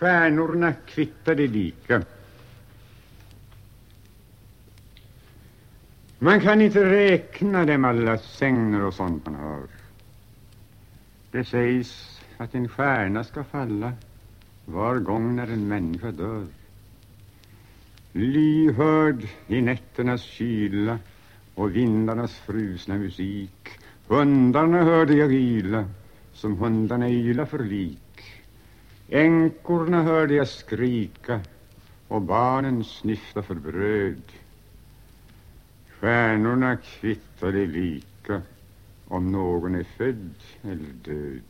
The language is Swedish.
Stjärnorna kvittade lika. Man kan inte räkna dem alla sängner och sånt man har. Det sägs att en stjärna ska falla var gång när en människa dör. Lyhörd i nätternas kyla och vindarnas frusna musik hundarna hörde jag yla som hundarna yla för lik. Änkorna hörde jag skrika och barnen snyfta för bröd. Stjärnorna kvittade lika om någon är född eller död.